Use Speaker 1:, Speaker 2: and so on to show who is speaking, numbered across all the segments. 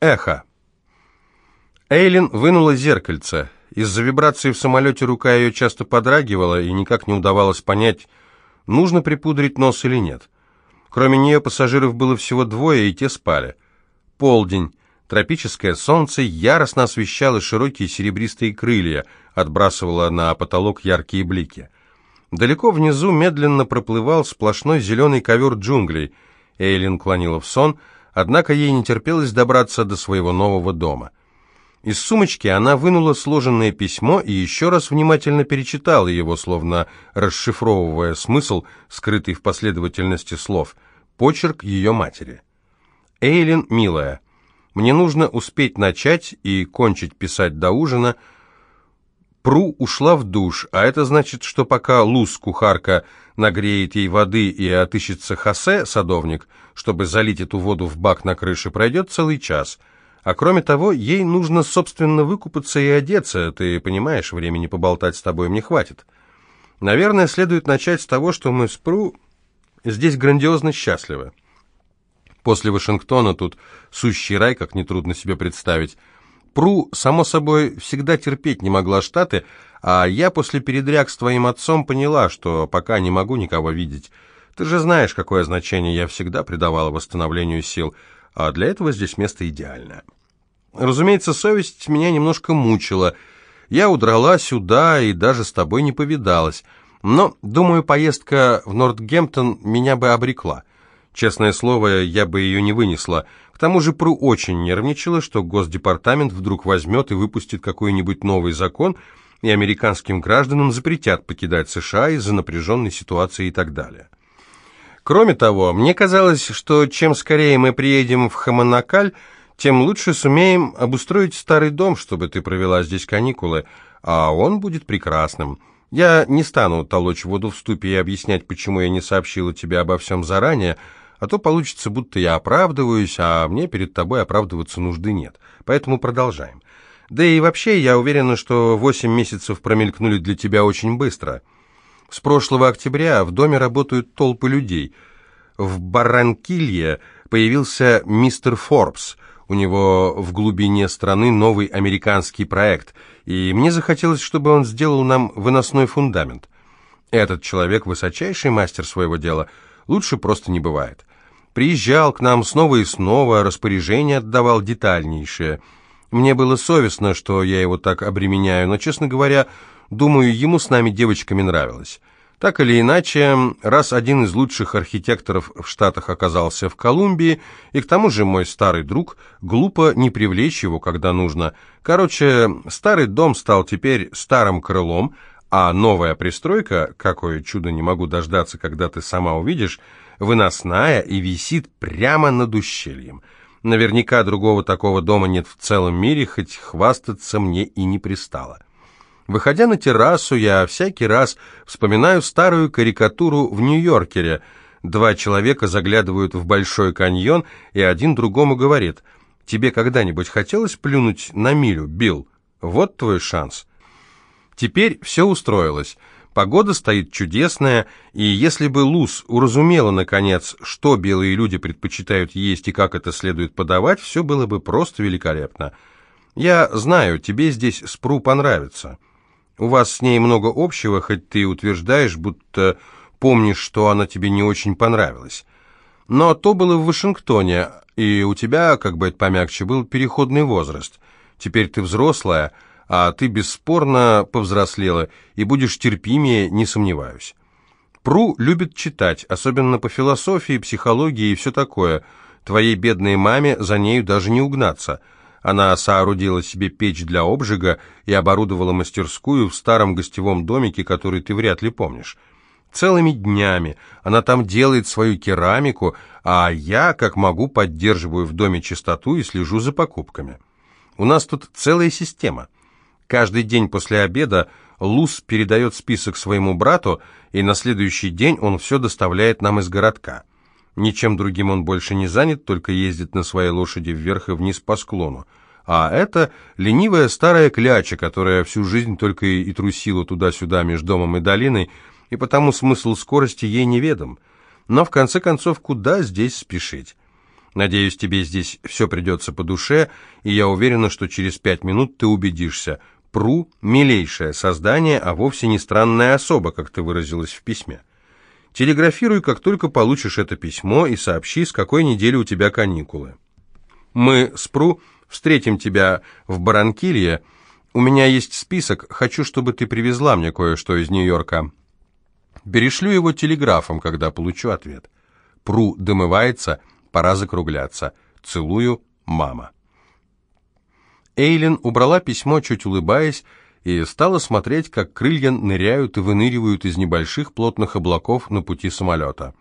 Speaker 1: Эхо. Эйлин вынула зеркальце. Из-за вибрации в самолете рука ее часто подрагивала, и никак не удавалось понять, нужно припудрить нос или нет. Кроме нее пассажиров было всего двое, и те спали. Полдень. Тропическое солнце яростно освещало широкие серебристые крылья, отбрасывало на потолок яркие блики. Далеко внизу медленно проплывал сплошной зеленый ковер джунглей. Эйлин клонила в сон, однако ей не терпелось добраться до своего нового дома. Из сумочки она вынула сложенное письмо и еще раз внимательно перечитала его, словно расшифровывая смысл, скрытый в последовательности слов. Почерк ее матери. «Эйлин, милая, мне нужно успеть начать и кончить писать до ужина. Пру ушла в душ, а это значит, что пока Луз, кухарка, нагреет ей воды и отыщется Хосе, садовник, чтобы залить эту воду в бак на крыше, пройдет целый час». А кроме того, ей нужно, собственно, выкупаться и одеться. Ты понимаешь, времени поболтать с тобой мне хватит. Наверное, следует начать с того, что мы с Пру здесь грандиозно счастливы. После Вашингтона тут сущий рай, как нетрудно себе представить. Пру, само собой, всегда терпеть не могла Штаты, а я после передряг с твоим отцом поняла, что пока не могу никого видеть. Ты же знаешь, какое значение я всегда придавала восстановлению сил – а для этого здесь место идеальное. Разумеется, совесть меня немножко мучила. Я удрала сюда и даже с тобой не повидалась. Но, думаю, поездка в Нортгемптон меня бы обрекла. Честное слово, я бы ее не вынесла. К тому же Пру очень нервничала, что Госдепартамент вдруг возьмет и выпустит какой-нибудь новый закон, и американским гражданам запретят покидать США из-за напряженной ситуации и так далее. Кроме того, мне казалось, что чем скорее мы приедем в Хаманакаль, тем лучше сумеем обустроить старый дом, чтобы ты провела здесь каникулы, а он будет прекрасным. Я не стану толочь воду в ступе и объяснять, почему я не сообщила тебе обо всем заранее, а то получится, будто я оправдываюсь, а мне перед тобой оправдываться нужды нет. Поэтому продолжаем. Да и вообще, я уверена, что восемь месяцев промелькнули для тебя очень быстро». С прошлого октября в доме работают толпы людей. В Барранкилье появился мистер Форбс. У него в глубине страны новый американский проект, и мне захотелось, чтобы он сделал нам выносной фундамент. Этот человек высочайший мастер своего дела, лучше просто не бывает. Приезжал к нам снова и снова, распоряжение отдавал детальнейшее. Мне было совестно, что я его так обременяю, но, честно говоря, Думаю, ему с нами девочками нравилось. Так или иначе, раз один из лучших архитекторов в Штатах оказался в Колумбии, и к тому же мой старый друг, глупо не привлечь его, когда нужно. Короче, старый дом стал теперь старым крылом, а новая пристройка, какое чудо не могу дождаться, когда ты сама увидишь, выносная и висит прямо над ущельем. Наверняка другого такого дома нет в целом мире, хоть хвастаться мне и не пристало. Выходя на террасу, я всякий раз вспоминаю старую карикатуру в Нью-Йоркере. Два человека заглядывают в Большой каньон, и один другому говорит, «Тебе когда-нибудь хотелось плюнуть на милю, Билл? Вот твой шанс». Теперь все устроилось. Погода стоит чудесная, и если бы Луз уразумела, наконец, что белые люди предпочитают есть и как это следует подавать, все было бы просто великолепно. Я знаю, тебе здесь спру понравится». У вас с ней много общего, хоть ты утверждаешь, будто помнишь, что она тебе не очень понравилась. Но то было в Вашингтоне, и у тебя, как бы это помягче, был переходный возраст. Теперь ты взрослая, а ты бесспорно повзрослела и будешь терпимее, не сомневаюсь. Пру любит читать, особенно по философии, психологии и все такое. Твоей бедной маме за нею даже не угнаться – она соорудила себе печь для обжига и оборудовала мастерскую в старом гостевом домике, который ты вряд ли помнишь. Целыми днями она там делает свою керамику, а я, как могу, поддерживаю в доме чистоту и слежу за покупками. У нас тут целая система. Каждый день после обеда Луз передает список своему брату, и на следующий день он все доставляет нам из городка. Ничем другим он больше не занят, только ездит на своей лошади вверх и вниз по склону. А это ленивая старая кляча, которая всю жизнь только и трусила туда-сюда между домом и долиной, и потому смысл скорости ей неведом. Но в конце концов, куда здесь спешить? Надеюсь, тебе здесь все придется по душе, и я уверена, что через пять минут ты убедишься. Пру – милейшее создание, а вовсе не странная особа, как ты выразилась в письме. Телеграфируй, как только получишь это письмо, и сообщи, с какой недели у тебя каникулы. Мы с Пру встретим тебя в Баранкилье. У меня есть список, хочу, чтобы ты привезла мне кое-что из Нью-Йорка. Перешлю его телеграфом, когда получу ответ. Пру домывается, пора закругляться. Целую, мама. Эйлин убрала письмо, чуть улыбаясь, и стала смотреть, как крылья ныряют и выныривают из небольших плотных облаков на пути самолета.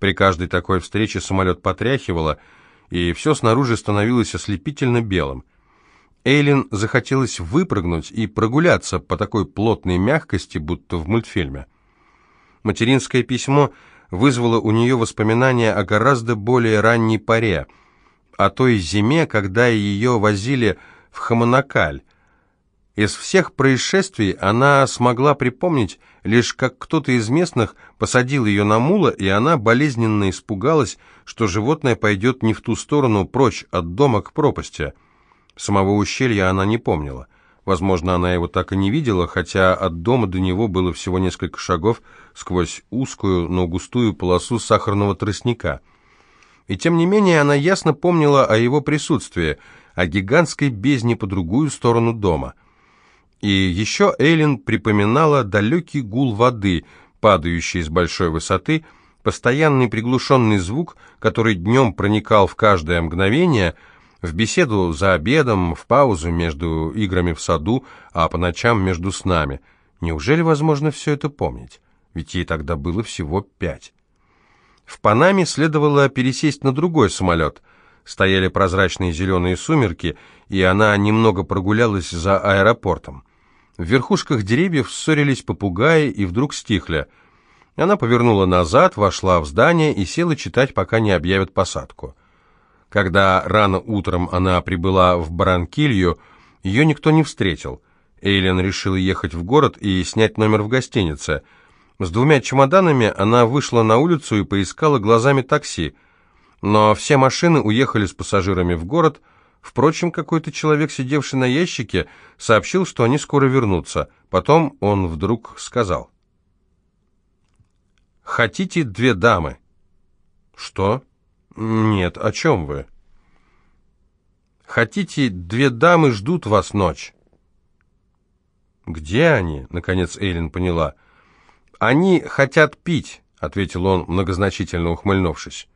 Speaker 1: При каждой такой встрече самолет потряхивало, и все снаружи становилось ослепительно белым. Эйлин захотелось выпрыгнуть и прогуляться по такой плотной мягкости, будто в мультфильме. Материнское письмо вызвало у нее воспоминания о гораздо более ранней поре, о той зиме, когда ее возили в Хаманакаль. Из всех происшествий она смогла припомнить лишь как кто-то из местных посадил ее на мула, и она болезненно испугалась, что животное пойдет не в ту сторону, прочь от дома к пропасти. Самого ущелья она не помнила. Возможно, она его так и не видела, хотя от дома до него было всего несколько шагов сквозь узкую, но густую полосу сахарного тростника. И тем не менее она ясно помнила о его присутствии, о гигантской бездне по другую сторону дома. И еще Эйлин припоминала далекий гул воды, падающий с большой высоты, постоянный приглушенный звук, который днем проникал в каждое мгновение – в беседу за обедом, в паузу между играми в саду, а по ночам между снами. Неужели возможно все это помнить? Ведь ей тогда было всего пять. В Панаме следовало пересесть на другой самолет. Стояли прозрачные зеленые сумерки, и она немного прогулялась за аэропортом. В верхушках деревьев ссорились попугаи и вдруг стихли. Она повернула назад, вошла в здание и села читать, пока не объявят посадку. Когда рано утром она прибыла в Баранкилью, ее никто не встретил. Эйлен решила ехать в город и снять номер в гостинице. С двумя чемоданами она вышла на улицу и поискала глазами такси. Но все машины уехали с пассажирами в город. Впрочем, какой-то человек, сидевший на ящике, сообщил, что они скоро вернутся. Потом он вдруг сказал. «Хотите две дамы?» «Что?» «Нет, о чем вы?» «Хотите, две дамы ждут вас ночь». «Где они?» — наконец Эйлин поняла. «Они хотят пить», — ответил он, многозначительно ухмыльнувшись.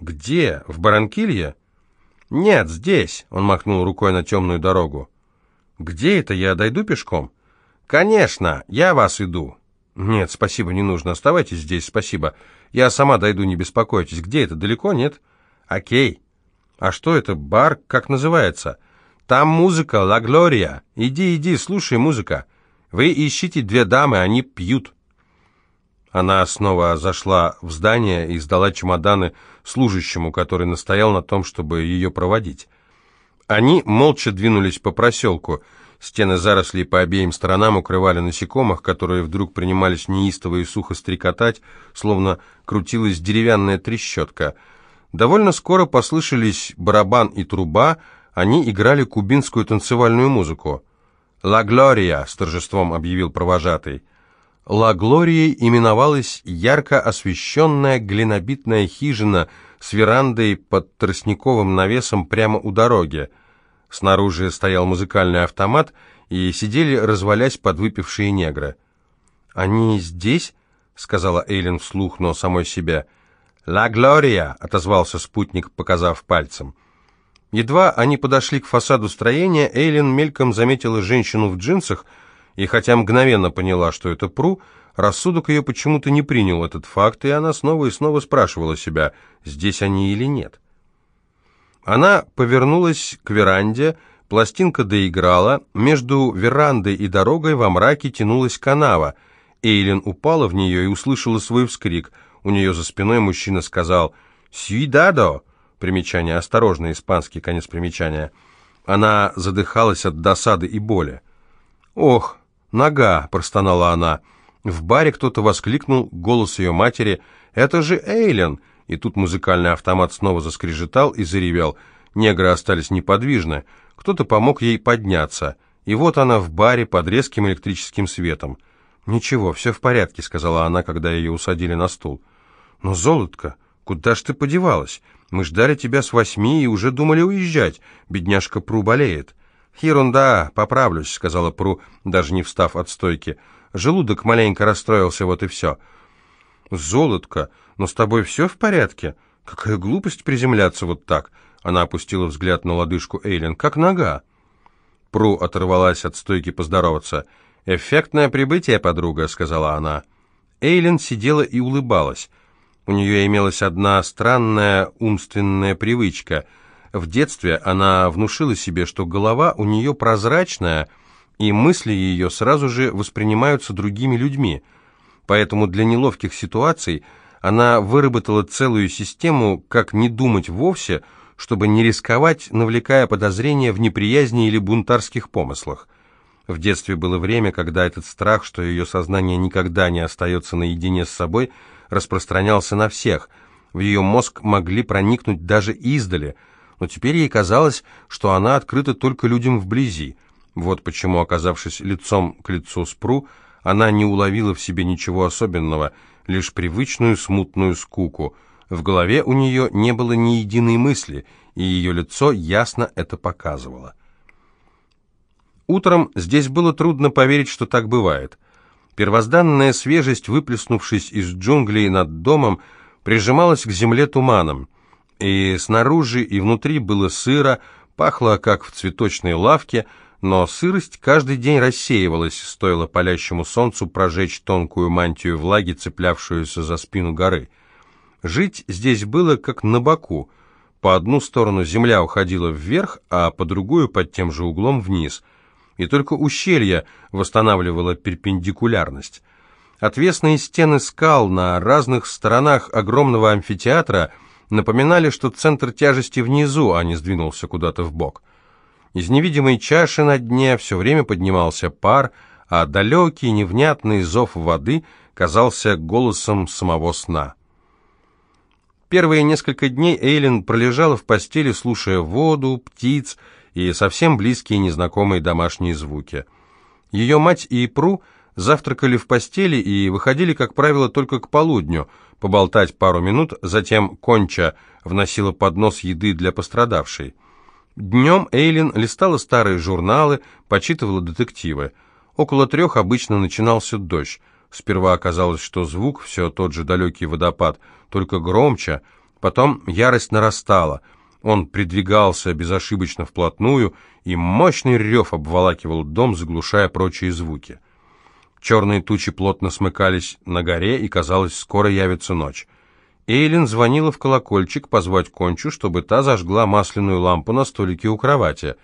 Speaker 1: «Где? В Баранкилье?» «Нет, здесь», — он махнул рукой на темную дорогу. «Где это? Я дойду пешком?» «Конечно, я вас иду». «Нет, спасибо, не нужно. Оставайтесь здесь, спасибо. Я сама дойду, не беспокойтесь. Где это? Далеко, нет?» «Окей. А что это? Бар? Как называется?» «Там музыка, Ла Глория. Иди, иди, слушай музыка. Вы ищите две дамы, они пьют». Она снова зашла в здание и сдала чемоданы служащему, который настоял на том, чтобы ее проводить. Они молча двинулись по проселку – Стены зарослей по обеим сторонам укрывали насекомых, которые вдруг принимались неистово и сухо стрекотать, словно крутилась деревянная трещотка. Довольно скоро послышались барабан и труба, они играли кубинскую танцевальную музыку. «Ла Глория!» — с торжеством объявил провожатый. «Ла Глорией» именовалась ярко освещенная глинобитная хижина с верандой под тростниковым навесом прямо у дороги. Снаружи стоял музыкальный автомат, и сидели, развалясь, подвыпившие негры. «Они здесь?» — сказала Эйлин вслух, но самой себе. «Ла Глория!» — отозвался спутник, показав пальцем. Едва они подошли к фасаду строения, Эйлин мельком заметила женщину в джинсах, и хотя мгновенно поняла, что это Пру, рассудок ее почему-то не принял этот факт, и она снова и снова спрашивала себя, здесь они или нет. Она повернулась к веранде, пластинка доиграла, между верандой и дорогой во мраке тянулась канава. Эйлин упала в нее и услышала свой вскрик. У нее за спиной мужчина сказал «Сюидадо!» Примечание «Осторожно!» Испанский конец примечания. Она задыхалась от досады и боли. «Ох, нога!» – простонала она. В баре кто-то воскликнул голос ее матери. «Это же Эйлин! И тут музыкальный автомат снова заскрежетал и заревел. Негры остались неподвижны. Кто-то помог ей подняться. И вот она в баре под резким электрическим светом. «Ничего, все в порядке», — сказала она, когда ее усадили на стул. «Но, золотко, куда ж ты подевалась? Мы ждали тебя с восьми и уже думали уезжать. Бедняжка Пру болеет». «Ерунда, поправлюсь», — сказала Пру, даже не встав от стойки. «Желудок маленько расстроился, вот и все». «Золотко, но с тобой все в порядке? Какая глупость приземляться вот так!» Она опустила взгляд на лодыжку Эйлин. «Как нога?» Пру оторвалась от стойки поздороваться. «Эффектное прибытие, подруга», — сказала она. Эйлин сидела и улыбалась. У нее имелась одна странная умственная привычка. В детстве она внушила себе, что голова у нее прозрачная, и мысли ее сразу же воспринимаются другими людьми. Поэтому для неловких ситуаций она выработала целую систему, как не думать вовсе, чтобы не рисковать, навлекая подозрения в неприязни или бунтарских помыслах. В детстве было время, когда этот страх, что ее сознание никогда не остается наедине с собой – распространялся на всех. В ее мозг могли проникнуть даже издали, но теперь ей казалось, что она открыта только людям вблизи. Вот почему, оказавшись лицом к лицу с Пру, она не уловила в себе ничего особенного, лишь привычную смутную скуку. В голове у нее не было ни единой мысли, и ее лицо ясно это показывало. Утром здесь было трудно поверить, что так бывает. Первозданная свежесть, выплеснувшись из джунглей над домом, прижималась к земле туманом. И снаружи, и внутри было сыро, пахло, как в цветочной лавке, но сырость каждый день рассеивалась, стоило палящему солнцу прожечь тонкую мантию влаги, цеплявшуюся за спину горы. Жить здесь было как на боку. По одну сторону земля уходила вверх, а по другую под тем же углом вниз – и только ущелье восстанавливало перпендикулярность. Отвесные стены скал на разных сторонах огромного амфитеатра напоминали, что центр тяжести внизу, а не сдвинулся куда-то в бок. Из невидимой чаши на дне все время поднимался пар, а далекий невнятный зов воды казался голосом самого сна. Первые несколько дней Эйлин пролежала в постели, слушая воду, птиц и совсем близкие незнакомые домашние звуки. Ее мать и Пру завтракали в постели и выходили, как правило, только к полудню, поболтать пару минут, затем Конча вносила поднос еды для пострадавшей. Днем Эйлин листала старые журналы, почитывала детективы. Около трех обычно начинался дождь. Сперва оказалось, что звук все тот же далекий водопад, только громче, потом ярость нарастала — он придвигался безошибочно вплотную, и мощный рев обволакивал дом, заглушая прочие звуки. Черные тучи плотно смыкались на горе, и, казалось, скоро явится ночь. Эйлин звонила в колокольчик позвать Кончу, чтобы та зажгла масляную лампу на столике у кровати.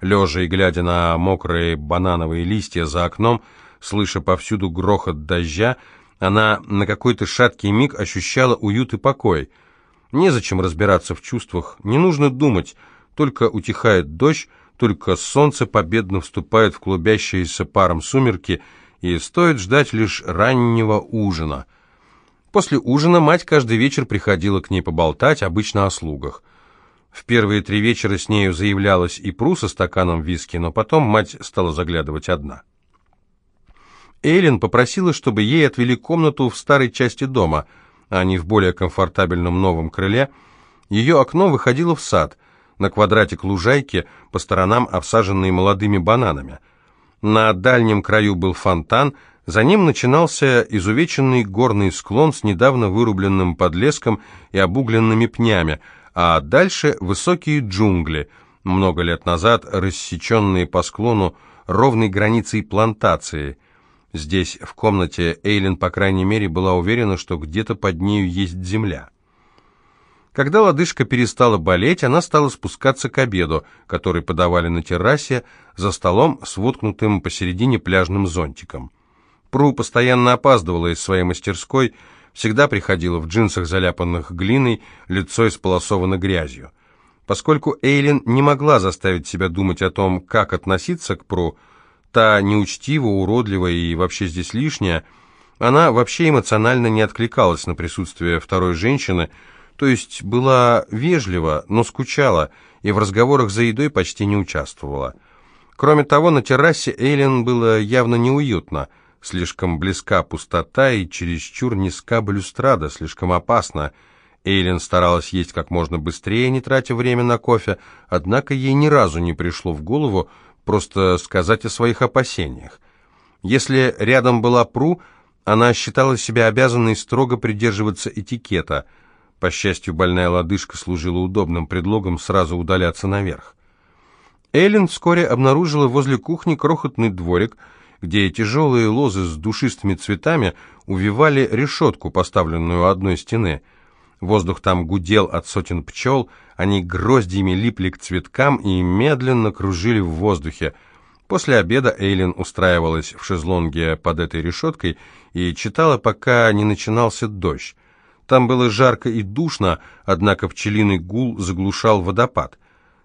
Speaker 1: Лежа и глядя на мокрые банановые листья за окном, слыша повсюду грохот дождя, она на какой-то шаткий миг ощущала уют и покой — Незачем разбираться в чувствах, не нужно думать, только утихает дождь, только солнце победно вступает в клубящиеся паром сумерки, и стоит ждать лишь раннего ужина. После ужина мать каждый вечер приходила к ней поболтать, обычно о слугах. В первые три вечера с нею заявлялась и Пру со стаканом виски, но потом мать стала заглядывать одна. Эйлин попросила, чтобы ей отвели комнату в старой части дома – а не в более комфортабельном новом крыле, ее окно выходило в сад, на квадратик лужайки, по сторонам обсаженные молодыми бананами. На дальнем краю был фонтан, за ним начинался изувеченный горный склон с недавно вырубленным подлеском и обугленными пнями, а дальше высокие джунгли, много лет назад рассеченные по склону ровной границей плантации – Здесь, в комнате, Эйлин, по крайней мере, была уверена, что где-то под нею есть земля. Когда лодыжка перестала болеть, она стала спускаться к обеду, который подавали на террасе, за столом с воткнутым посередине пляжным зонтиком. Пру постоянно опаздывала из своей мастерской, всегда приходила в джинсах, заляпанных глиной, лицо исполосовано грязью. Поскольку Эйлин не могла заставить себя думать о том, как относиться к Пру, та неучтива, уродлива и вообще здесь лишняя, она вообще эмоционально не откликалась на присутствие второй женщины, то есть была вежлива, но скучала, и в разговорах за едой почти не участвовала. Кроме того, на террасе Эйлин было явно неуютно. Слишком близка пустота и чересчур низка балюстрада, слишком опасно. Эйлин старалась есть как можно быстрее, не тратя время на кофе, однако ей ни разу не пришло в голову просто сказать о своих опасениях. Если рядом была Пру, она считала себя обязанной строго придерживаться этикета. По счастью, больная лодыжка служила удобным предлогом сразу удаляться наверх. Эллен вскоре обнаружила возле кухни крохотный дворик, где тяжелые лозы с душистыми цветами увивали решетку, поставленную у одной стены. Воздух там гудел от сотен пчел, они гроздьями липли к цветкам и медленно кружили в воздухе. После обеда Эйлин устраивалась в шезлонге под этой решеткой и читала, пока не начинался дождь. Там было жарко и душно, однако пчелиный гул заглушал водопад.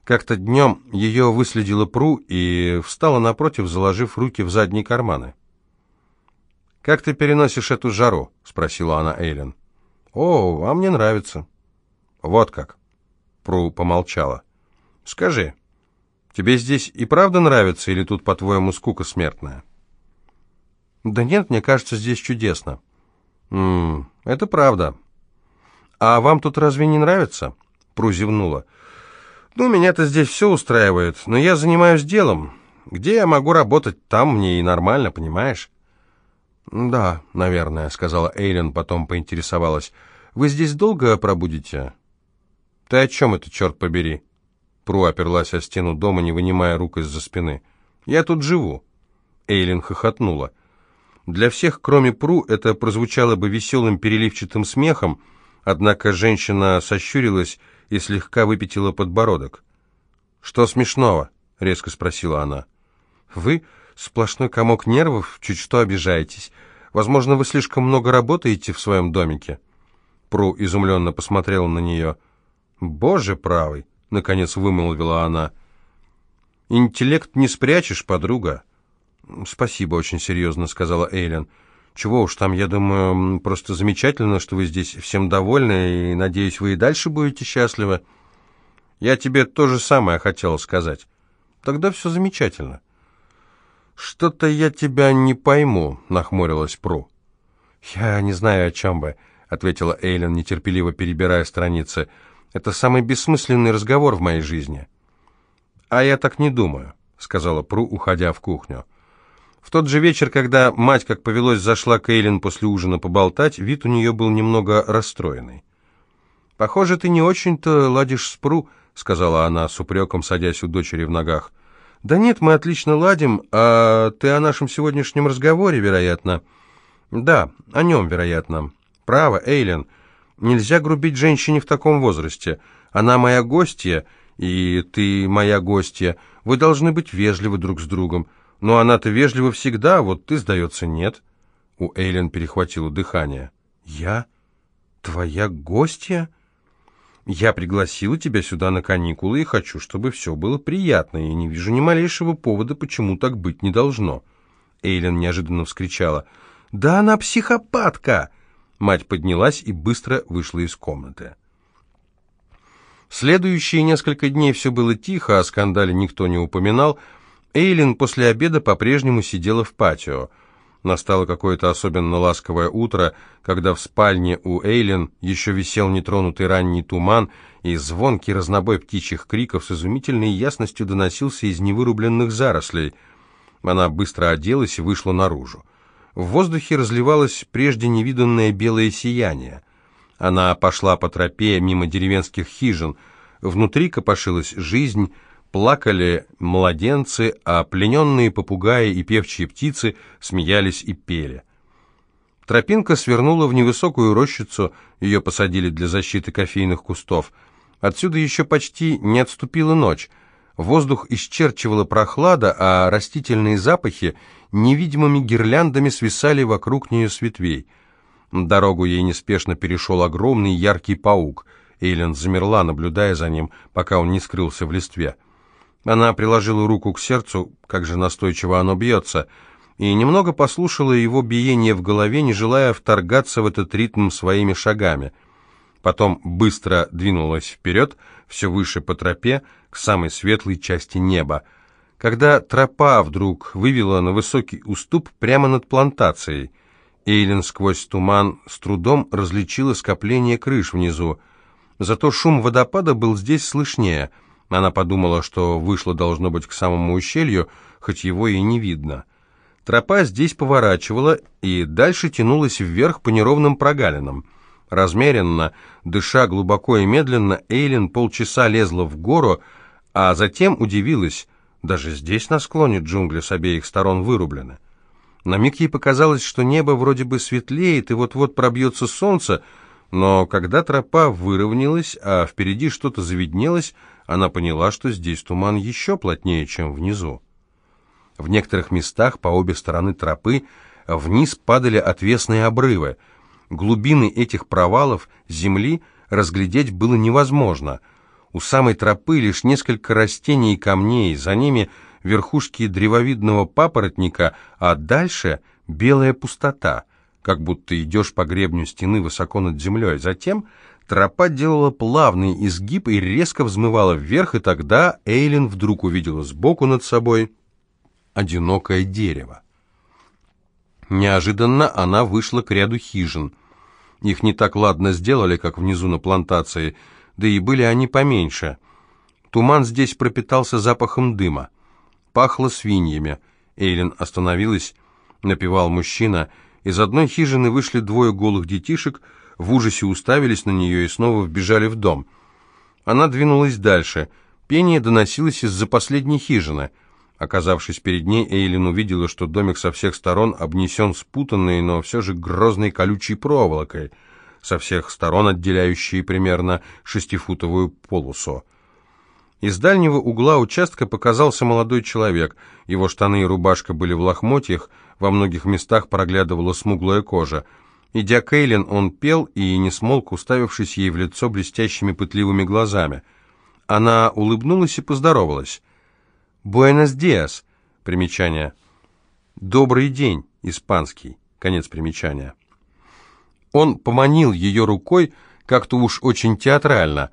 Speaker 1: Как-то днем ее выследила Пру и встала напротив, заложив руки в задние карманы. «Как ты переносишь эту жару?» — спросила она Эйлин. «О, а мне нравится». «Вот как». Пру помолчала. «Скажи, тебе здесь и правда нравится, или тут, по-твоему, скука смертная?» «Да нет, мне кажется, здесь чудесно». «М -м, это правда». «А вам тут разве не нравится?» Пру зевнула. «Ну, меня-то здесь все устраивает, но я занимаюсь делом. Где я могу работать, там мне и нормально, понимаешь?» «Да, наверное», — сказала Эйлен, потом поинтересовалась. «Вы здесь долго пробудете?» «Ты о чем это, черт побери?» Пру оперлась о стену дома, не вынимая рук из-за спины. «Я тут живу». Эйлин хохотнула. Для всех, кроме Пру, это прозвучало бы веселым переливчатым смехом, однако женщина сощурилась и слегка выпятила подбородок. «Что смешного?» — резко спросила она. «Вы сплошной комок нервов, чуть что обижаетесь. Возможно, вы слишком много работаете в своем домике?» Пру изумленно посмотрела на нее. «Боже правый!» — наконец вымолвила она. «Интеллект не спрячешь, подруга». «Спасибо, очень серьезно», — сказала Эйлен. «Чего уж там, я думаю, просто замечательно, что вы здесь всем довольны, и, надеюсь, вы и дальше будете счастливы». «Я тебе то же самое хотела сказать». «Тогда все замечательно». «Что-то я тебя не пойму», — нахмурилась Пру. «Я не знаю, о чем бы», — ответила Эйлен, нетерпеливо перебирая страницы. «Это самый бессмысленный разговор в моей жизни». «А я так не думаю», — сказала Пру, уходя в кухню. В тот же вечер, когда мать, как повелось, зашла к Эйлин после ужина поболтать, вид у нее был немного расстроенный. «Похоже, ты не очень-то ладишь с Пру», — сказала она с упреком, садясь у дочери в ногах. «Да нет, мы отлично ладим, а ты о нашем сегодняшнем разговоре, вероятно». «Да, о нем, вероятно». «Право, Эйлин, нельзя грубить женщине в таком возрасте. Она моя гостья, и ты моя гостья. Вы должны быть вежливы друг с другом». Но она-то вежлива всегда, а вот ты, сдается, нет. У Эйлен перехватило дыхание. Я? Твоя гостья? Я пригласила тебя сюда на каникулы и хочу, чтобы все было приятно, и не вижу ни малейшего повода, почему так быть не должно. Эйлен неожиданно вскричала. «Да она психопатка!» Мать поднялась и быстро вышла из комнаты. Следующие несколько дней все было тихо, о скандале никто не упоминал, Эйлин после обеда по-прежнему сидела в патио. Настало какое-то особенно ласковое утро, когда в спальне у Эйлин еще висел нетронутый ранний туман, и звонкий разнобой птичьих криков с изумительной ясностью доносился из невырубленных зарослей. Она быстро оделась и вышла наружу. В воздухе разливалось прежде невиданное белое сияние. Она пошла по тропе мимо деревенских хижин. Внутри копошилась жизнь, Плакали младенцы, а плененные попугаи и певчие птицы смеялись и пели. Тропинка свернула в невысокую рощицу, ее посадили для защиты кофейных кустов. Отсюда еще почти не отступила ночь. Воздух исчерчивала прохлада, а растительные запахи невидимыми гирляндами свисали вокруг нее с ветвей. Дорогу ей неспешно перешел огромный яркий паук. Эйлен замерла, наблюдая за ним, пока он не скрылся в листве. Она приложила руку к сердцу, как же настойчиво оно бьется, и немного послушала его биение в голове, не желая вторгаться в этот ритм своими шагами. Потом быстро двинулась вперед, все выше по тропе, к самой светлой части неба. Когда тропа вдруг вывела на высокий уступ прямо над плантацией, Эйлин сквозь туман с трудом различила скопление крыш внизу. Зато шум водопада был здесь слышнее. Она подумала, что вышло должно быть к самому ущелью, хоть его и не видно. Тропа здесь поворачивала и дальше тянулась вверх по неровным прогалинам. Размеренно, дыша глубоко и медленно, Эйлин полчаса лезла в гору, а затем удивилась, даже здесь на склоне джунгли с обеих сторон вырублены. На миг ей показалось, что небо вроде бы светлеет и вот-вот пробьется солнце, но когда тропа выровнялась, а впереди что-то завиднелось, она поняла, что здесь туман еще плотнее, чем внизу. В некоторых местах по обе стороны тропы вниз падали отвесные обрывы. Глубины этих провалов земли разглядеть было невозможно. У самой тропы лишь несколько растений и камней, за ними верхушки древовидного папоротника, а дальше белая пустота, как будто идешь по гребню стены высоко над землей. Затем тропа делала плавный изгиб и резко взмывала вверх, и тогда Эйлин вдруг увидела сбоку над собой одинокое дерево. Неожиданно она вышла к ряду хижин. Их не так ладно сделали, как внизу на плантации, да и были они поменьше. Туман здесь пропитался запахом дыма. Пахло свиньями. Эйлин остановилась, напевал мужчина. Из одной хижины вышли двое голых детишек, в ужасе уставились на нее и снова вбежали в дом. Она двинулась дальше. Пение доносилось из-за последней хижины — Оказавшись перед ней, Эйлин увидела, что домик со всех сторон обнесен спутанной, но все же грозной колючей проволокой, со всех сторон отделяющей примерно шестифутовую полосу. Из дальнего угла участка показался молодой человек. Его штаны и рубашка были в лохмотьях, во многих местах проглядывала смуглая кожа. Идя к Эйлин, он пел и не смолк, уставившись ей в лицо блестящими пытливыми глазами. Она улыбнулась и поздоровалась. Буэнос диас. Примечание. Добрый день. Испанский. Конец примечания. Он поманил ее рукой, как-то уж очень театрально.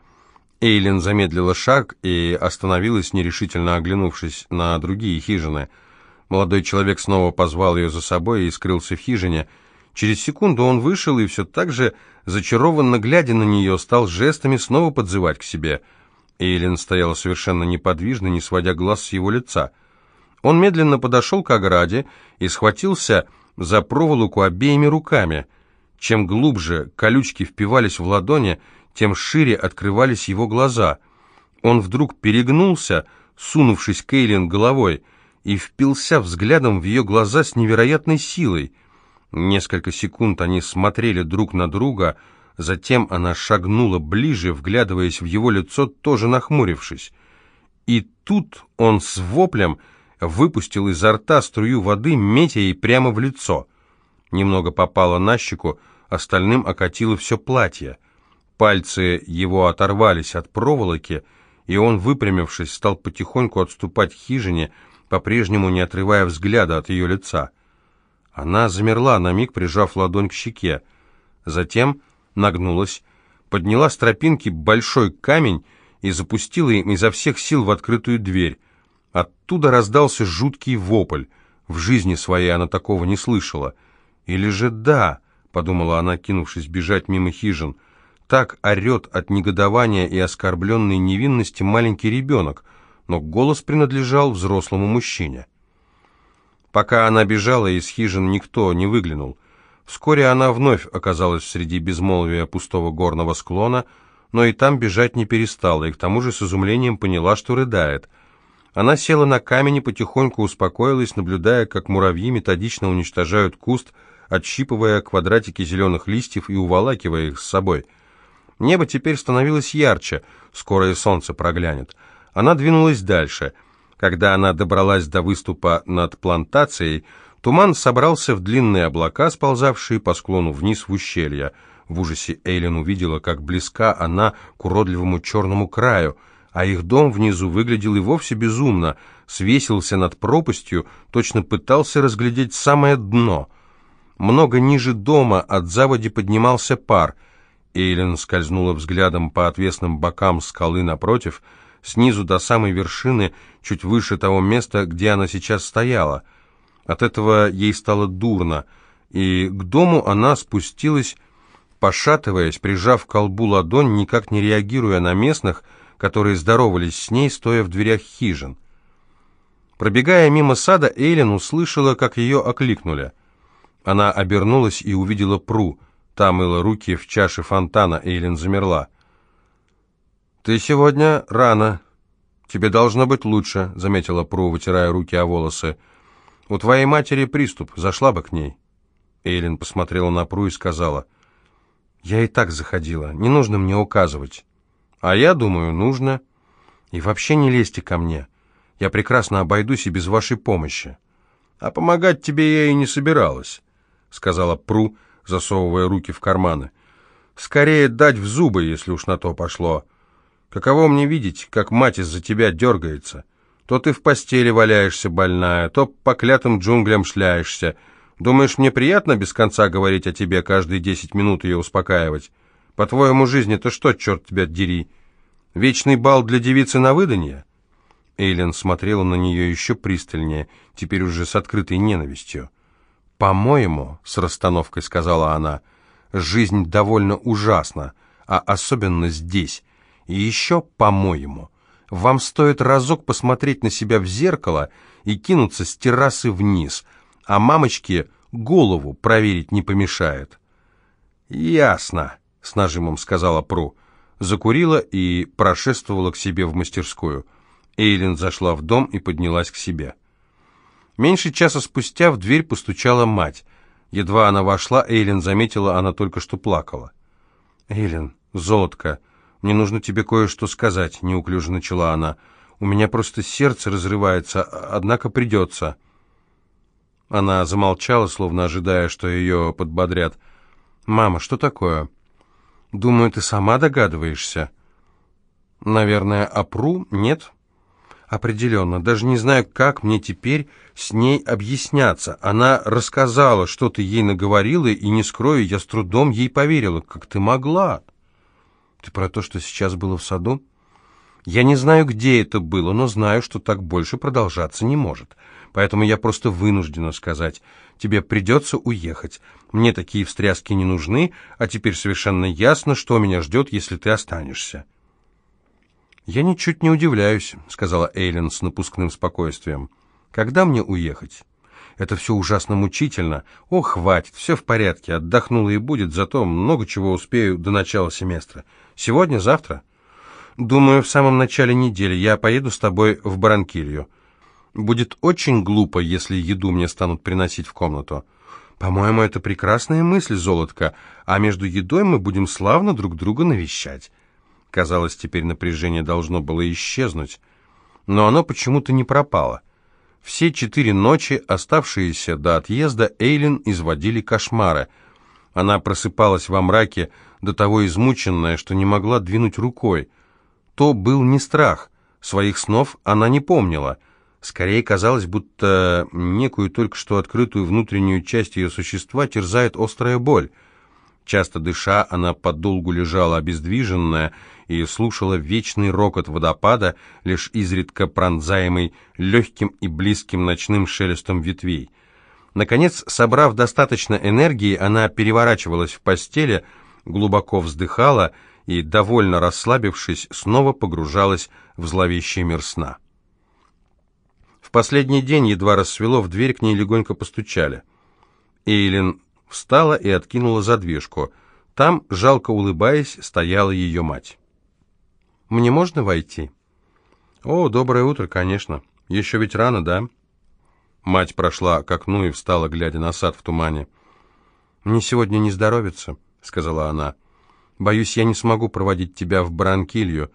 Speaker 1: Эйлин замедлила шаг и остановилась, нерешительно оглянувшись на другие хижины. Молодой человек снова позвал ее за собой и скрылся в хижине. Через секунду он вышел и все так же, зачарованно глядя на нее, стал жестами снова подзывать к себе – Эйлин стояла совершенно неподвижно, не сводя глаз с его лица. Он медленно подошел к ограде и схватился за проволоку обеими руками. Чем глубже колючки впивались в ладони, тем шире открывались его глаза. Он вдруг перегнулся, сунувшись к Эйлин головой, и впился взглядом в ее глаза с невероятной силой. Несколько секунд они смотрели друг на друга, Затем она шагнула ближе, вглядываясь в его лицо, тоже нахмурившись. И тут он с воплем выпустил изо рта струю воды, метя ей прямо в лицо. Немного попало на щеку, остальным окатило все платье. Пальцы его оторвались от проволоки, и он, выпрямившись, стал потихоньку отступать к хижине, по-прежнему не отрывая взгляда от ее лица. Она замерла, на миг прижав ладонь к щеке. Затем нагнулась, подняла с тропинки большой камень и запустила им изо всех сил в открытую дверь. Оттуда раздался жуткий вопль. В жизни своей она такого не слышала. «Или же да», — подумала она, кинувшись бежать мимо хижин, «так орет от негодования и оскорбленной невинности маленький ребенок, но голос принадлежал взрослому мужчине». Пока она бежала, из хижин никто не выглянул. Вскоре она вновь оказалась среди безмолвия пустого горного склона, но и там бежать не перестала, и к тому же с изумлением поняла, что рыдает. Она села на камень и потихоньку успокоилась, наблюдая, как муравьи методично уничтожают куст, отщипывая квадратики зеленых листьев и уволакивая их с собой. Небо теперь становилось ярче, скоро и солнце проглянет. Она двинулась дальше. Когда она добралась до выступа над плантацией, Туман собрался в длинные облака, сползавшие по склону вниз в ущелье. В ужасе Эйлен увидела, как близка она к уродливому черному краю, а их дом внизу выглядел и вовсе безумно, свесился над пропастью, точно пытался разглядеть самое дно. Много ниже дома от заводи поднимался пар. Эйлин скользнула взглядом по отвесным бокам скалы напротив, снизу до самой вершины, чуть выше того места, где она сейчас стояла. От этого ей стало дурно, и к дому она спустилась, пошатываясь, прижав к колбу ладонь, никак не реагируя на местных, которые здоровались с ней, стоя в дверях хижин. Пробегая мимо сада, Эйлин услышала, как ее окликнули. Она обернулась и увидела Пру. Та мыла руки в чаше фонтана, Эйлин замерла. «Ты сегодня рано. Тебе должно быть лучше», — заметила Пру, вытирая руки о волосы. «У твоей матери приступ. Зашла бы к ней». Эйлин посмотрела на Пру и сказала. «Я и так заходила. Не нужно мне указывать». «А я думаю, нужно. И вообще не лезьте ко мне». Я прекрасно обойдусь и без вашей помощи. А помогать тебе я и не собиралась, сказала Пру, засовывая руки в карманы. Скорее дать в зубы, если уж на то пошло. Каково мне видеть, как мать из-за тебя дергается? То ты в постели валяешься больная, то по клятым джунглям шляешься. Думаешь, мне приятно без конца говорить о тебе, каждые десять минут ее успокаивать? По-твоему, жизнь это что, черт тебя дери? Вечный бал для девицы на выданье? Эйлен смотрела на нее еще пристальнее, теперь уже с открытой ненавистью. «По-моему», — с расстановкой сказала она, — «жизнь довольно ужасна, а особенно здесь. И еще, по-моему, вам стоит разок посмотреть на себя в зеркало и кинуться с террасы вниз, а мамочке голову проверить не помешает». «Ясно», — с нажимом сказала Пру. Закурила и прошествовала к себе в мастерскую — Эйлин зашла в дом и поднялась к себе. Меньше часа спустя в дверь постучала мать. Едва она вошла, Эйлин заметила, она только что плакала. «Эйлин, золотко, мне нужно тебе кое-что сказать», — неуклюже начала она. «У меня просто сердце разрывается, однако придется». Она замолчала, словно ожидая, что ее подбодрят. «Мама, что такое?» «Думаю, ты сама догадываешься». «Наверное, опру? Нет?» Определенно, даже не знаю, как мне теперь с ней объясняться. Она рассказала, что ты ей наговорила, и, не скрою, я с трудом ей поверила. Как ты могла? Ты про то, что сейчас было в саду? Я не знаю, где это было, но знаю, что так больше продолжаться не может. Поэтому я просто вынуждена сказать, тебе придется уехать. Мне такие встряски не нужны, а теперь совершенно ясно, что меня ждет, если ты останешься. «Я ничуть не удивляюсь», — сказала Эйлин с напускным спокойствием. «Когда мне уехать?» «Это все ужасно мучительно. О, хватит, все в порядке, отдохнула и будет, зато много чего успею до начала семестра. Сегодня, завтра?» «Думаю, в самом начале недели я поеду с тобой в Баранкилью. Будет очень глупо, если еду мне станут приносить в комнату». «По-моему, это прекрасная мысль, золотка, а между едой мы будем славно друг друга навещать». Казалось, теперь напряжение должно было исчезнуть, но оно почему-то не пропало. Все четыре ночи, оставшиеся до отъезда, Эйлин изводили кошмары. Она просыпалась во мраке, до того измученная, что не могла двинуть рукой. То был не страх, своих снов она не помнила. Скорее казалось, будто некую только что открытую внутреннюю часть ее существа терзает острая боль. Часто дыша, она подолгу лежала обездвиженная и слушала вечный рокот водопада, лишь изредка пронзаемый легким и близким ночным шелестом ветвей. Наконец, собрав достаточно энергии, она переворачивалась в постели, глубоко вздыхала и, довольно расслабившись, снова погружалась в зловещий мир сна. В последний день, едва рассвело, в дверь к ней легонько постучали. Эйлин встала и откинула задвижку. Там, жалко улыбаясь, стояла ее мать. «Мне можно войти?» «О, доброе утро, конечно. Еще ведь рано, да?» Мать прошла к окну и встала, глядя на сад в тумане. «Мне сегодня не здоровится», — сказала она. «Боюсь, я не смогу проводить тебя в Бранкилью.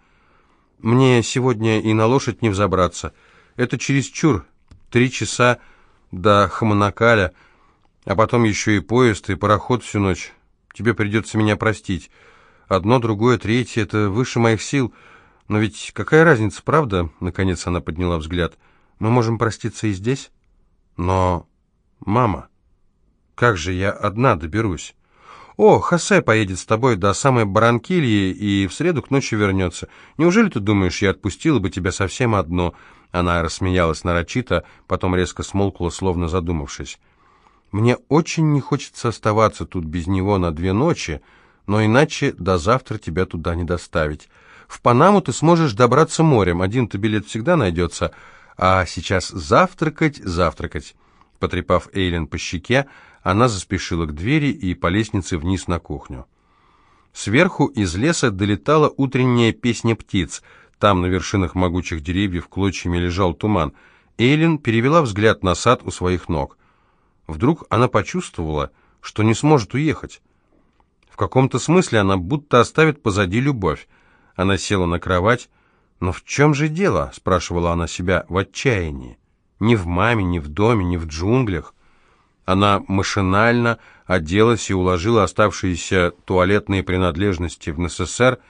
Speaker 1: Мне сегодня и на лошадь не взобраться. Это чересчур. Три часа до Хаманакаля, а потом еще и поезд, и пароход всю ночь. Тебе придется меня простить. Одно, другое, третье — это выше моих сил. Но ведь какая разница, правда?» Наконец она подняла взгляд. «Мы можем проститься и здесь?» «Но... мама, как же я одна доберусь?» «О, Хосе поедет с тобой до самой Баранкильи и в среду к ночи вернется. Неужели ты думаешь, я отпустила бы тебя совсем одно?» Она рассмеялась нарочито, потом резко смолкла, словно задумавшись. «Мне очень не хочется оставаться тут без него на две ночи, но иначе до завтра тебя туда не доставить. В Панаму ты сможешь добраться морем, один-то билет всегда найдется, а сейчас завтракать, завтракать». Потрепав Эйлен по щеке, она заспешила к двери и по лестнице вниз на кухню. Сверху из леса долетала утренняя песня птиц. Там, на вершинах могучих деревьев, клочьями лежал туман. Эйлин перевела взгляд на сад у своих ног. Вдруг она почувствовала, что не сможет уехать. Каком-то смысле она будто оставит позади любовь. Она села на кровать. «Но в чем же дело?» — спрашивала она себя в отчаянии. «Ни в маме, ни в доме, ни в джунглях». Она машинально оделась и уложила оставшиеся туалетные принадлежности в НССР,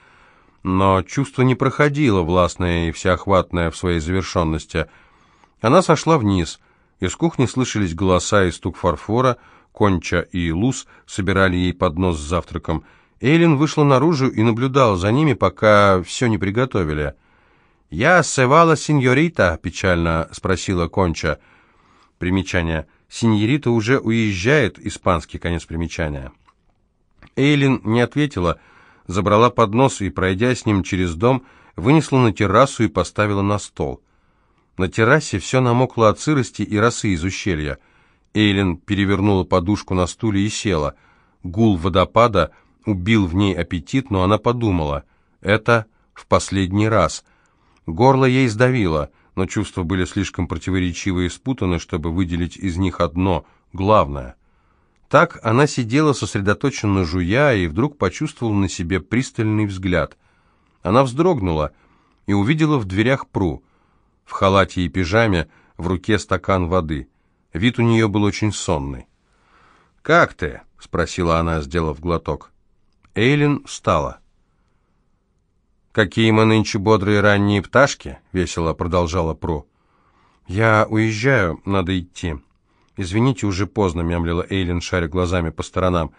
Speaker 1: но чувство не проходило, властное и всеохватное в своей завершенности. Она сошла вниз. Из кухни слышались голоса и стук фарфора, Конча и Луз собирали ей поднос с завтраком. Эйлин вышла наружу и наблюдала за ними, пока все не приготовили. «Я севала сеньорита?» — печально спросила Конча. Примечание — Синьорита уже уезжает, испанский конец примечания. Эйлин не ответила, забрала поднос и, пройдя с ним через дом, вынесла на террасу и поставила на стол. На террасе все намокло от сырости и росы из ущелья. Эйлин перевернула подушку на стуле и села. Гул водопада убил в ней аппетит, но она подумала, это в последний раз. Горло ей сдавило — но чувства были слишком противоречивы и спутаны, чтобы выделить из них одно, главное. Так она сидела сосредоточенно жуя и вдруг почувствовала на себе пристальный взгляд. Она вздрогнула и увидела в дверях Пру. В халате и пижаме, в руке стакан воды. Вид у нее был очень сонный. «Как ты?» — спросила она, сделав глоток. Эйлин встала. «Какие мы нынче бодрые ранние пташки!» — весело продолжала Про. «Я уезжаю, надо идти. Извините, уже поздно», — мямлила Эйлин, шаря глазами по сторонам.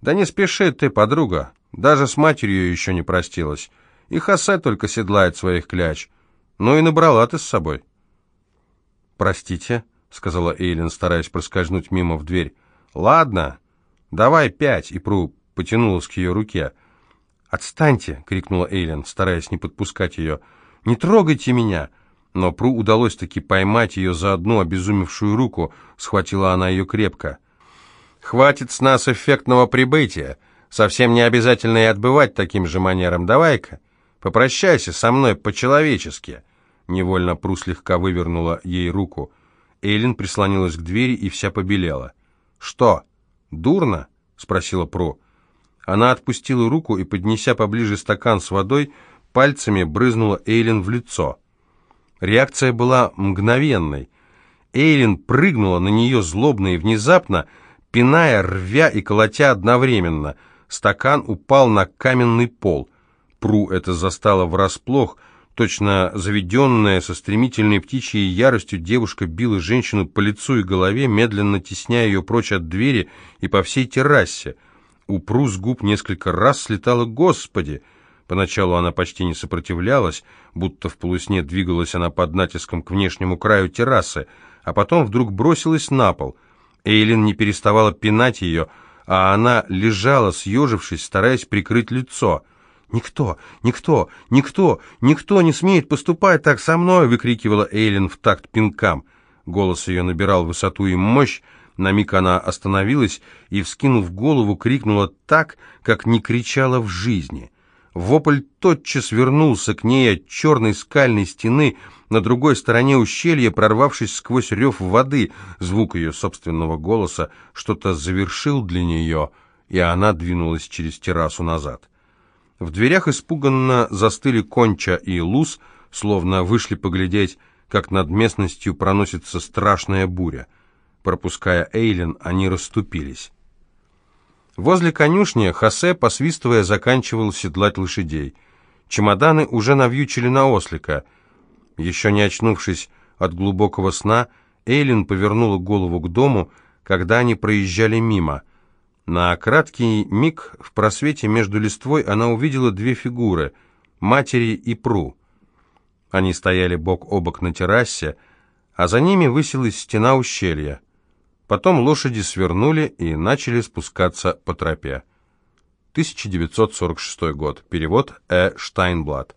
Speaker 1: «Да не спеши ты, подруга. Даже с матерью еще не простилась. И Хосе только седлает своих кляч. Ну и набрала ты с собой». «Простите», — сказала Эйлин, стараясь проскользнуть мимо в дверь. «Ладно, давай пять», — и Пру потянулась к ее руке. «Отстаньте!» — крикнула Эйлен, стараясь не подпускать ее. «Не трогайте меня!» Но Пру удалось таки поймать ее за одну обезумевшую руку, схватила она ее крепко. «Хватит с нас эффектного прибытия. Совсем не обязательно и отбывать таким же манером. Давай-ка, попрощайся со мной по-человечески». Невольно Пру слегка вывернула ей руку. Эйлин прислонилась к двери и вся побелела. «Что, дурно?» — спросила Пру. Она отпустила руку и, поднеся поближе стакан с водой, пальцами брызнула Эйлин в лицо. Реакция была мгновенной. Эйлин прыгнула на нее злобно и внезапно, пиная, рвя и колотя одновременно. Стакан упал на каменный пол. Пру это застало врасплох, точно заведенная со стремительной птичьей яростью девушка била женщину по лицу и голове, медленно тесняя ее прочь от двери и по всей террасе. У с губ несколько раз слетало «Господи!». Поначалу она почти не сопротивлялась, будто в полусне двигалась она под натиском к внешнему краю террасы, а потом вдруг бросилась на пол. Эйлин не переставала пинать ее, а она лежала, съежившись, стараясь прикрыть лицо. «Никто, никто, никто, никто не смеет поступать так со мной!» — выкрикивала Эйлин в такт пинкам. Голос ее набирал высоту и мощь, на миг она остановилась и, вскинув голову, крикнула так, как не кричала в жизни. Вопль тотчас вернулся к ней от черной скальной стены на другой стороне ущелья, прорвавшись сквозь рев воды. Звук ее собственного голоса что-то завершил для нее, и она двинулась через террасу назад. В дверях испуганно застыли Конча и Луз, словно вышли поглядеть, как над местностью проносится страшная буря. Пропуская Эйлин, они расступились. Возле конюшни Хосе, посвистывая, заканчивал седлать лошадей. Чемоданы уже навьючили на ослика. Еще не очнувшись от глубокого сна, Эйлин повернула голову к дому, когда они проезжали мимо. На краткий миг в просвете между листвой она увидела две фигуры — матери и Пру. Они стояли бок о бок на террасе, а за ними высилась стена ущелья. Потом лошади свернули и начали спускаться по тропе. 1946 год. Перевод Э. Штайнблат.